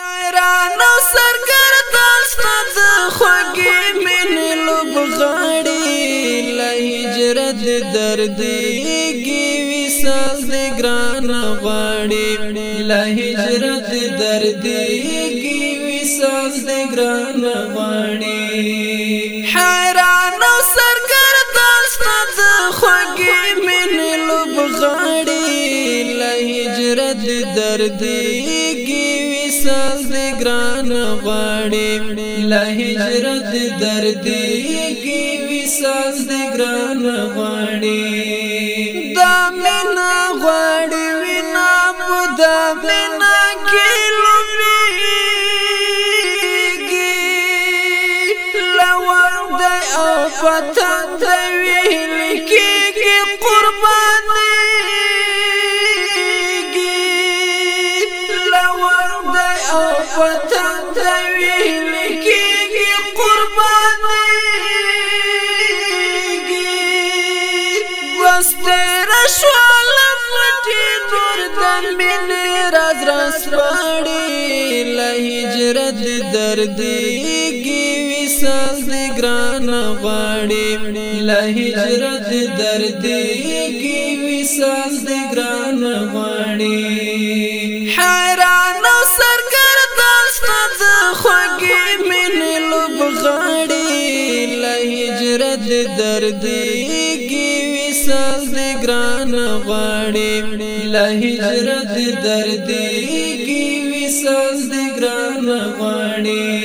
حیران او سرګردان ستا د خوږې مینې لوبغاړي له هجرت دردېږي وصال دې ګرانه غواړي له هجرت دردېږي وصال دې ګرانه غواړي حیران او سرګردان ستا د خوږې مینې لوبغاړي له هجرت دردېږي سر دی ګران غواړي له هجرت درد کی وساز دی ګران غواړي دا مینا غواړي وینا په دا مینا کې لوبيږي لور د او پتن دی وطن ته ویل کېږي قربانېږي بس تېره شوه لمټې نور د مینې راز راسپاړي له هجرت دردېږي وصال دې ګران غواړي له هجرت دردېږي وصال دې ګران غواړي غاړي له هجرت درد کی وسال دې ګران غاړي له هجرت درد کی وسال دې ګران غاړي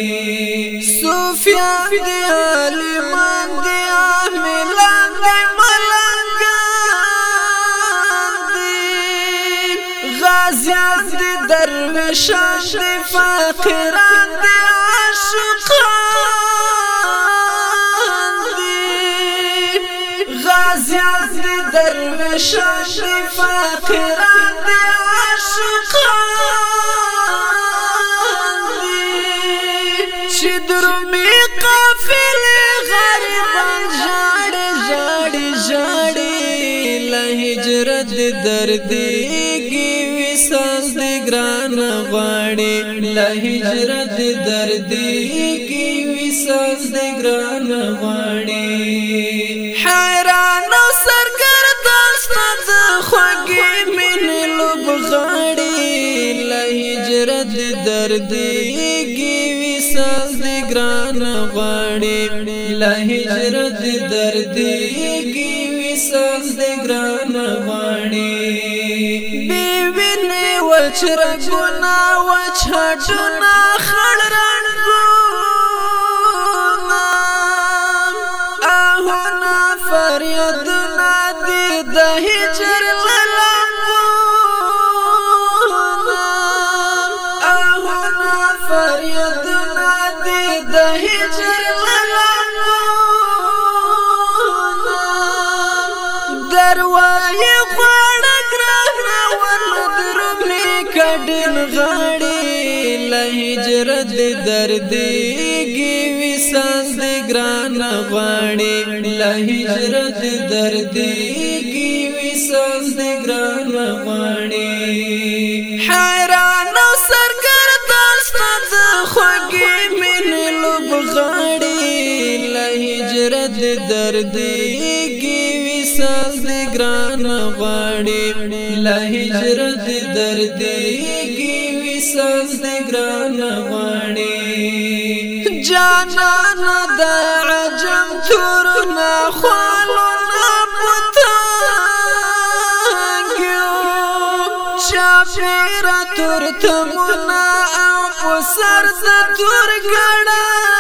سفیان دې عالمان دې احملان دې ملنګان دې غازیان دې درویشان دې فقیران دې شان فقیران دی عاشقان دی چې درمې قافلې غریبان ژاړي ژاړي ژاړي له هجرت دردېږي وصال دې ګران غواړي له هجرت دردېږي وصال دې ګران غواړي خوږې مینې لوبغاړي له هجرت دردېږي وصال دې ګران غواړي له هجرت دردېږي وصال دې ګران غواړي بي وینې وچ رګونه وچ هټونه خړ رڼا فریادونه دې د هجر لالو دروازه خوړه کرغ ورن درمې کډن غړې له هجرت دردېږي وسان دې ګران غړې له هجرت دردېږي وسان دې ګران غړې دردی کی وصال دی ګران غواړي له هجرت دردی کی وصال دی ګران غواړي جانان د عجم تور نه خالو نه پتا شافیر تور تمنا او سر ز تور ګړه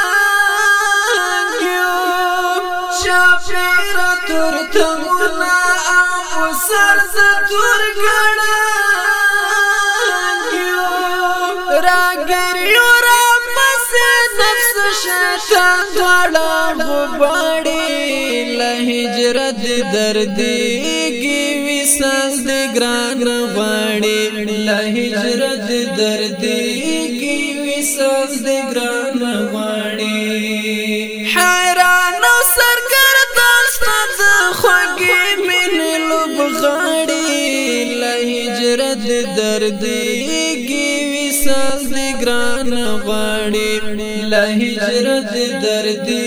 شتا دوالا غباری لحجرت دردی گیوی ساز دگران غباری لحجرت دردی گیوی ساز دگران غباری حیران و سرگردان ستد خوگی من لب غاری لحجرت دردی گیوی ساز دگران غباری لا هجرت درد کی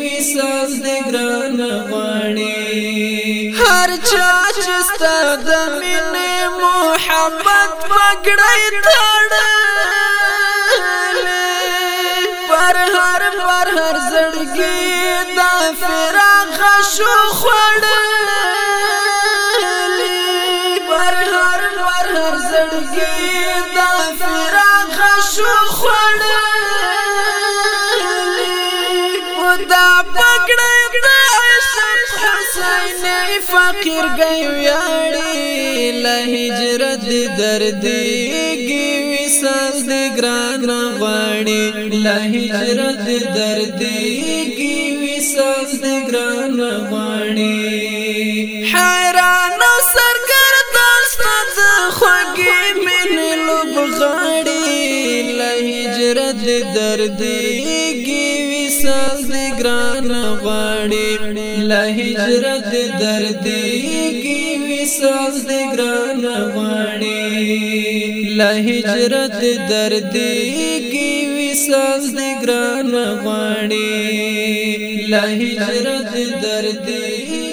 وساز د ګران غاڼي هر چا چې ستاد مینه محبت پګړې تړل پر هر پر هر زړګي دا فراق شو خړل فقیر گئی ویاړي له هجرت درديږي وسل دې ګران غواړي له هجرت درديږي وسل دې ګران غواړي حیران سرګردان ستاد خوږي من لوب غاړي له هجرت درديږي ساز دی ګران غواړي له هجرت درد کی وی ساز دی ګران غواړي له هجرت درد کی وی ساز دی ګران غواړي له هجرت درد